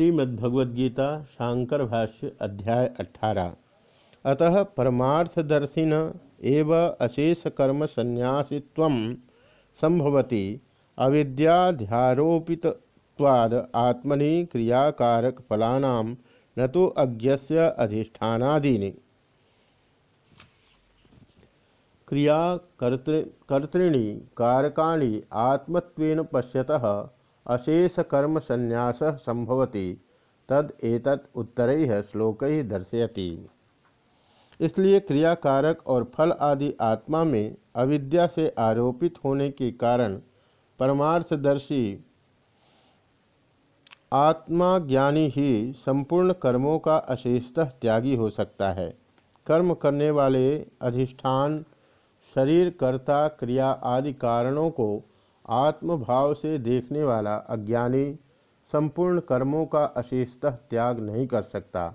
श्रीमद्भगवद्गीता, शांकर भाष्य, अध्याय अठारह। अतः परमार्थदर्शिन एव अशेष कर्म संन्यासित्व संभवती अविद्याध्यारोपित्वाद आत्मनि क्रियाकारक फलानाम न तो अज्ञस्य अधिष्ठानादीनि। क्रिया कर्तृणी कारकाणि आत्मत्वेन पश्यतः अशेष कर्म संन्यास संभवती, तद एतत् उत्तर श्लोक ही दर्शयति। इसलिए क्रियाकारक और फल आदि आत्मा में अविद्या से आरोपित होने के कारण परमार्थदर्शी आत्मा ज्ञानी ही संपूर्ण कर्मों का अशेषतः त्यागी हो सकता है। कर्म करने वाले अधिष्ठान, शरीर कर्ता क्रिया आदि कारणों को आत्मभाव से देखने वाला अज्ञानी संपूर्ण कर्मों का अशेषतः त्याग नहीं कर सकता।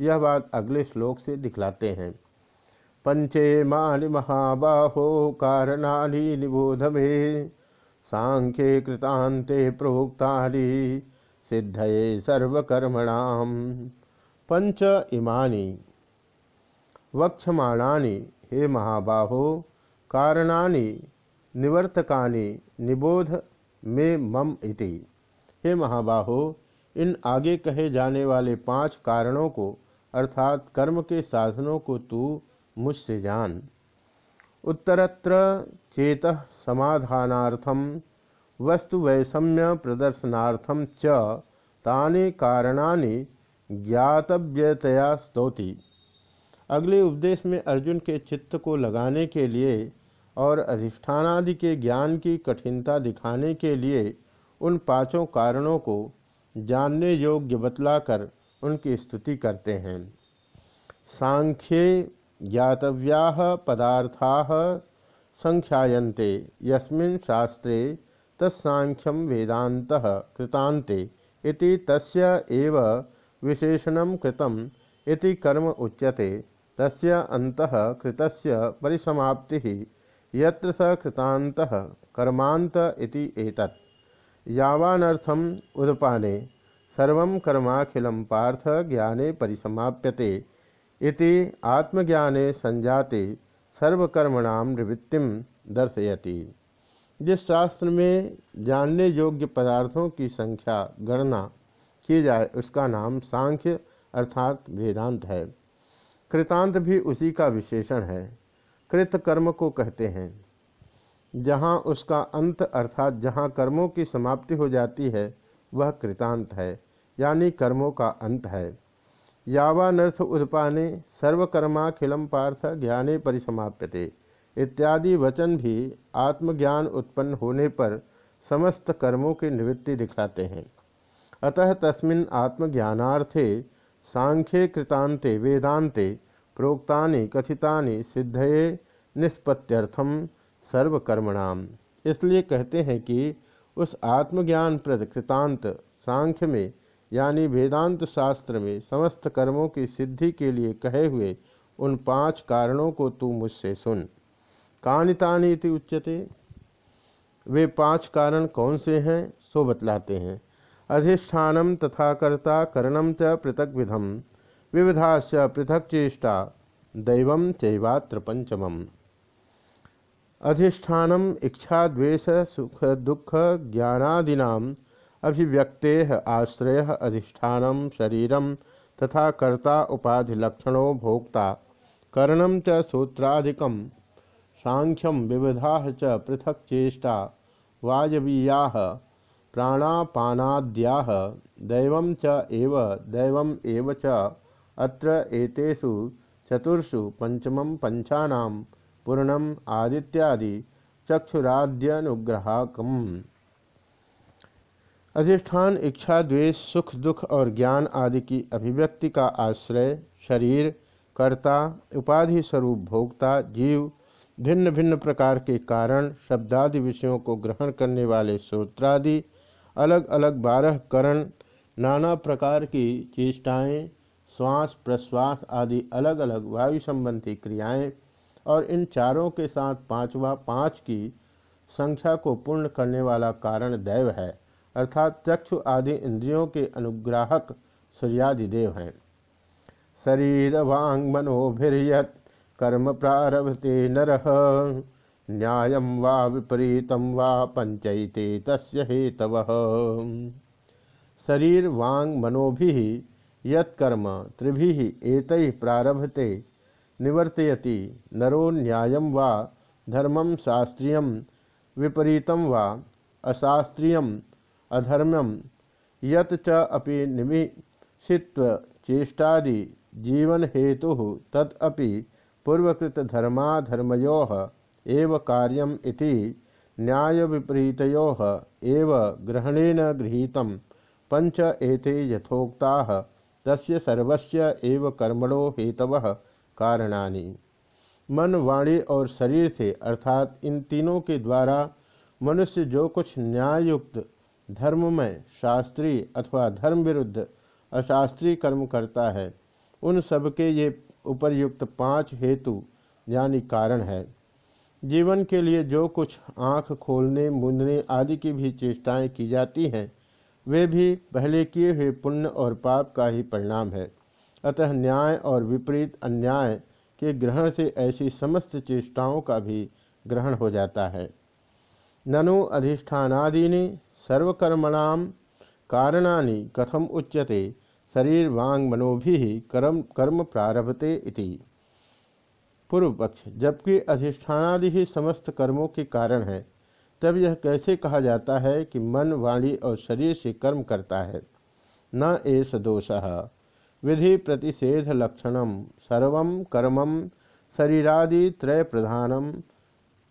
यह बात अगले श्लोक से दिखलाते हैं। पंचे मानि महाबाहो कारणाली निबोध में सांख्ये कृतांते प्रोक्तानि, सिद्धये सर्वकर्मणाम। पंच इमानी, वक्षमाणानि, हे महाबाहो, कारणानि निवर्तकानि निबोध में मम इति। हे महाबाहो, इन आगे कहे जाने वाले पाँच कारणों को, अर्थात कर्म के साधनों को तू मुझसे जान। उत्तरत्र चेत समाधानार्थम वस्तु वैषम्य प्रदर्शनार्थम च तानि कारणानि ज्ञातव्यतया स्तौति। अगले उपदेश में अर्जुन के चित्त को लगाने के लिए और अधिष्ठानादि के ज्ञान की कठिनता दिखाने के लिए उन पाँचों कारणों को जानने योग्य बतलाकर उनकी स्तुति करते हैं। सांख्ये ज्ञातव्या पदार्था संख्यायन्ते, यस्मिन् शास्त्रे तत्सांख्यम वेदांत कृतांते इति तस्य एव विशेषणं कृतम इति कर्म उच्यते, तस्य अंतः कृतस्य परिसमाप्तिः यत्र स कृतांत कर्मांत इति एतत्। यावानर्थम उदपाने, सर्व कर्माखिलम पार्थ ज्ञाने परिसमाप्यते इति आत्मज्ञाने संजाते सर्वकर्मणाम निवृत्तिम दर्शयति। जिस शास्त्र में जानने योग्य पदार्थों की संख्या गणना की जाए, उसका नाम सांख्य अर्थात वेदांत है। कृतांत भी उसी का विशेषण है। कृत कर्म को कहते हैं। जहाँ उसका अंत अर्थात जहाँ कर्मों की समाप्ति हो जाती है, वह कृतांत है, यानी कर्मों का अंत है। यावानर्थ उत्पाने सर्वकर्माखिलम पार्थ ज्ञाने परिसमाप्यते। इत्यादि वचन भी आत्मज्ञान उत्पन्न होने पर समस्त कर्मों की निवृत्ति दिखाते हैं। अतः तस्मिन् आत्मज्ञानार्थे सांख्ये कृतांते वेदांते प्रोक्तानि कथितानि सिद्धये निष्पत्त्यर्थम सर्वकर्मणाम। इसलिए कहते हैं कि उस आत्मज्ञान प्रद कृतांत सांख्य में, यानी वेदांत शास्त्र में, समस्त कर्मों की सिद्धि के लिए कहे हुए उन पाँच कारणों को तू मुझसे सुन। कानितानी उच्यते। वे पाँच कारण कौन से हैं, सो बतलाते हैं। अधिष्ठानम तथा कर्ता करणम च पृथक विधम। विविधाश्च पृथक चेष्टा दैव चैवात्र पंचम अधिष्ठान इच्छा द्वेष सुख दुख ज्ञानादीना अभिव्यक्ते आश्रय अधिष्ठान शरीर तथा कर्ता उपाधिलक्षणों भोक्ता। कर्ण च सूत्राधिक सांख्यम विविधा च पृथक चेष्टा वायवीया प्राणापानाद्या। दैव एव दैव एव च। अत्र एतेषु चतुर्षु पंचमं पंचानां पूर्णम आदित्यादि चक्षुराद्यनुग्रहाकम। अधिष्ठान, इच्छा, द्वेष, सुख, दुख और ज्ञान आदि की अभिव्यक्ति का आश्रय, शरीर, कर्ता, उपाधि स्वरूप भोक्ता, जीव भिन्न भिन्न प्रकार के कारण, शब्दादि विषयों को ग्रहण करने वाले सूत्रादि अलग अलग बारह करण, नाना प्रकार की चेष्टाएँ श्वास, प्रश्वास आदि अलग अलग वायु संबंधी क्रियाएँ और इन चारों के साथ पांचवा पाँच की संख्या को पूर्ण करने वाला कारण दैव है, अर्थात चक्षु आदि इंद्रियों के अनुग्राहक सूर्यादि देव हैं। शरीर वांग मनोभिर्यत, कर्म प्रारभते नर, न्याय वा विपरीतम वा पंचयते तस्य हेतव। शरीर वांग मनोभि यत्कर्म त्रिभि एत प्रारभते, निवर्तयति नरो न्याय वा धर्मम शास्त्रीय विपरीतम वा अशास्त्रीय अधर्म्यम यत च अपि निमिषित्व चेष्टादि जीवन हेतु तदपि पूर्वकृत धर्माधर्मयो एव कार्यम इति न्याय विपरीतयो एव ग्रहणेन गृहीत। पंच एते यथोक्ता। तस्य सर्वस्य एव कर्मणो हेतव कारणानि। मन, वाणी और शरीर से अर्थात इन तीनों के द्वारा मनुष्य जो कुछ न्यायुक्त धर्म में शास्त्रीय अथवा धर्म विरुद्ध अशास्त्रीय कर्म करता है, उन सबके ये उपरयुक्त पाँच हेतु, यानी कारण है। जीवन के लिए जो कुछ आँख खोलने, मूंदने आदि की भी चेष्टाएँ की जाती हैं वे भी पहले किए हुए पुण्य और पाप का ही परिणाम है। अतः न्याय और विपरीत अन्याय के ग्रहण से ऐसी समस्त चेष्टाओं का भी ग्रहण हो जाता है। ननु अधिष्ठानादीनि सर्वकर्मणाम कारणानि कथम उच्यते, शरीर वांग मनोभि कर्म कर्म प्रारभते इति। पूर्व पक्ष जबकि अधिष्ठानादि ही समस्त कर्मों के कारण है तब यह कैसे कहा जाता है कि मन, वाणी और शरीर से कर्म करता है? न एस दोष। विधि प्रतिषेध लक्षण सर्व कर्म शरीरादि त्रय प्रधानम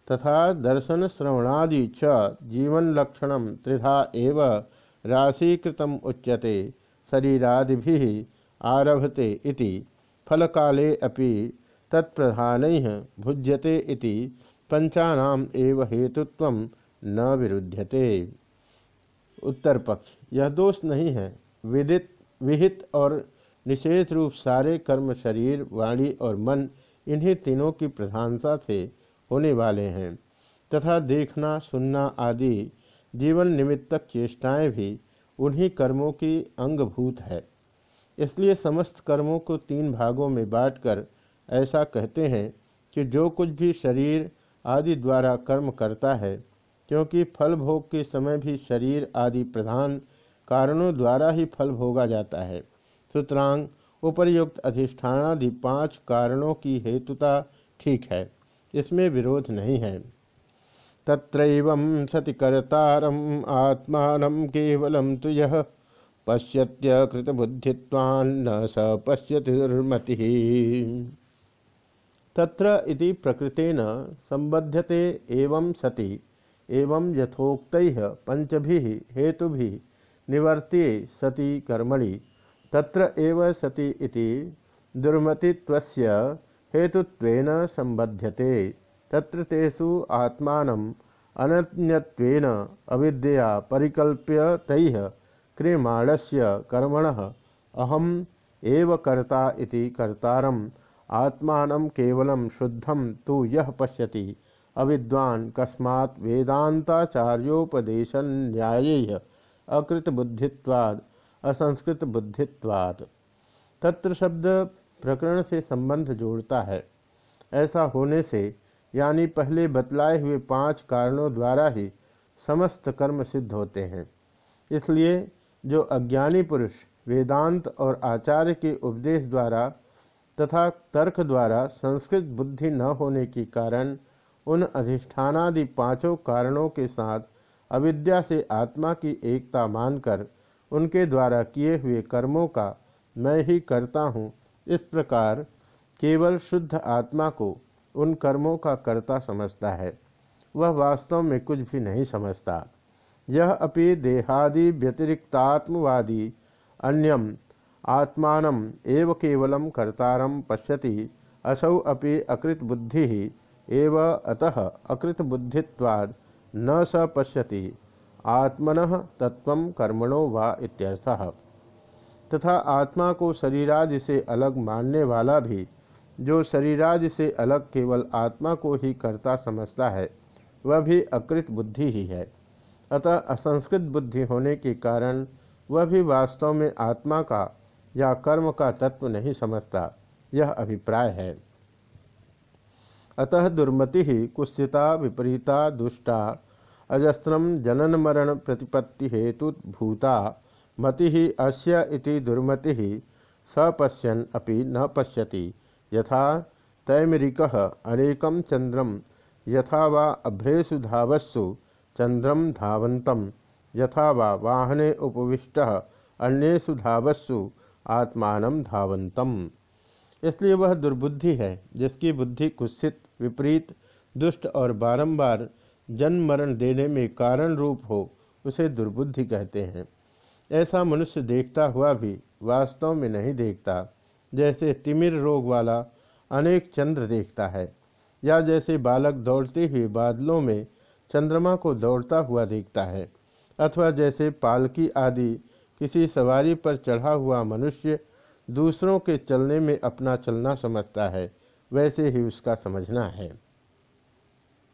तथा दर्शन श्रवणादि च जीवन लक्षण त्रिधा एव राशीकृत उच्यते शरीरादि आरभते इति, फलकाले अपि तत्प्रधान भुज्यते इति पंचानाम एव हेतुत्व न विरुध्यते। उत्तर पक्ष यह दोष नहीं है। विदित, विहित और निषेध रूप सारे कर्म शरीर, वाणी और मन इन्हीं तीनों की प्रधानता से होने वाले हैं, तथा देखना, सुनना आदि जीवन निमित्तक चेष्टाएँ भी उन्हीं कर्मों की अंगभूत है। इसलिए समस्त कर्मों को तीन भागों में बांटकर ऐसा कहते हैं कि जो कुछ भी शरीर आदि द्वारा कर्म करता है, क्योंकि फल भोग के समय भी शरीर आदि प्रधान कारणों द्वारा ही फल भोगा जाता है। सूत्रांग, उपर्युक्त अधिष्ठानादि पाँच कारणों की हेतुता ठीक है, इसमें विरोध नहीं है। तत्रैव सति आत्मान केवलम तो यह पश्यत्यकृतबुद्धित्वान्न स पश्यतिर्मति। तत्र इति प्रकृतेन संबध्यते एवं सति, एवं यथोक्त पंचभि हेतु निवर्त्ये सति कर्मणि। तत्र एव सति इति दुर्मतित्वस्य हेतुत्वेन संबध्यते। तत्र तेषु आत्मानम् अनन्यत्वेन अविद्या परिकल्प्य तैः क्रियमाणस्य कर्मणः अहम एव कर्ता इति कर्तारम्। आत्मान केवल शुद्धम तो यह पश्यति। अविद्वान कस्मात् वेदांताचार्योपदेशन न्याय अकृत बुद्धित्वाद असंस्कृत बुद्धित्वाद तत्र शब्द प्रकरण से संबंध जोड़ता है। ऐसा होने से, यानी पहले बतलाए हुए पाँच कारणों द्वारा ही समस्त कर्म सिद्ध होते हैं। इसलिए जो अज्ञानी पुरुष वेदांत और आचार्य के उपदेश द्वारा तथा तर्क द्वारा संस्कृत बुद्धि न होने के कारण उन अधिष्ठानादि पाँचों कारणों के साथ अविद्या से आत्मा की एकता मानकर उनके द्वारा किए हुए कर्मों का मैं ही करता हूँ। इस प्रकार केवल शुद्ध आत्मा को उन कर्मों का कर्ता समझता है। वह वास्तव में कुछ भी नहीं समझता। यह अपि देहादि व्यतिरिक्तात्मवादी अन्यम आत्मान एव केवल कर्तारम पश्यति, असौ अपि अकृत बुद्धि एव अतः अकृत बुद्धित्वाद न स पश्यति, आत्मन तत्व कर्मणो वा इत्यर्थः। तथा आत्मा को शरीरादि से अलग मानने वाला भी, जो शरीरादि से अलग केवल आत्मा को ही कर्ता समझता है, वह भी अकृत बुद्धि ही है। अतः असंस्कृत बुद्धि होने के कारण, वह भी वास्तव में आत्मा का या कर्म का तत्व नहीं समझता, यह अभिप्राय है। अतः दुर्मति ही कुत्सिता विपरीता, दुष्टा अजस्रम जनन मरण प्रतिपत्ति हेतु भूता, मति ही अस्य इति दुर्मति ही सपश्यन अपि न पश्यति। यथा तैमरिक अनेकम चंद्रम यथा वा अभ्रेशु धावस्सु चंद्रम धावंतम यथा वा वाहने उपविष्ट अन्येषु धावस्सु आत्मान धावंतम। इसलिए वह दुर्बुद्धि है, जिसकी बुद्धि कुत्सित, विपरीत, दुष्ट और बारंबार जन्म मरण देने में कारण रूप हो, उसे दुर्बुद्धि कहते हैं। ऐसा मनुष्य देखता हुआ भी वास्तव में नहीं देखता, जैसे तिमिर रोग वाला अनेक चंद्र देखता है, या जैसे बालक दौड़ते हुए बादलों में चंद्रमा को दौड़ता हुआ देखता है, अथवा जैसे पालकी आदि किसी सवारी पर चढ़ा हुआ मनुष्य दूसरों के चलने में अपना चलना समझता है, वैसे ही उसका समझना है।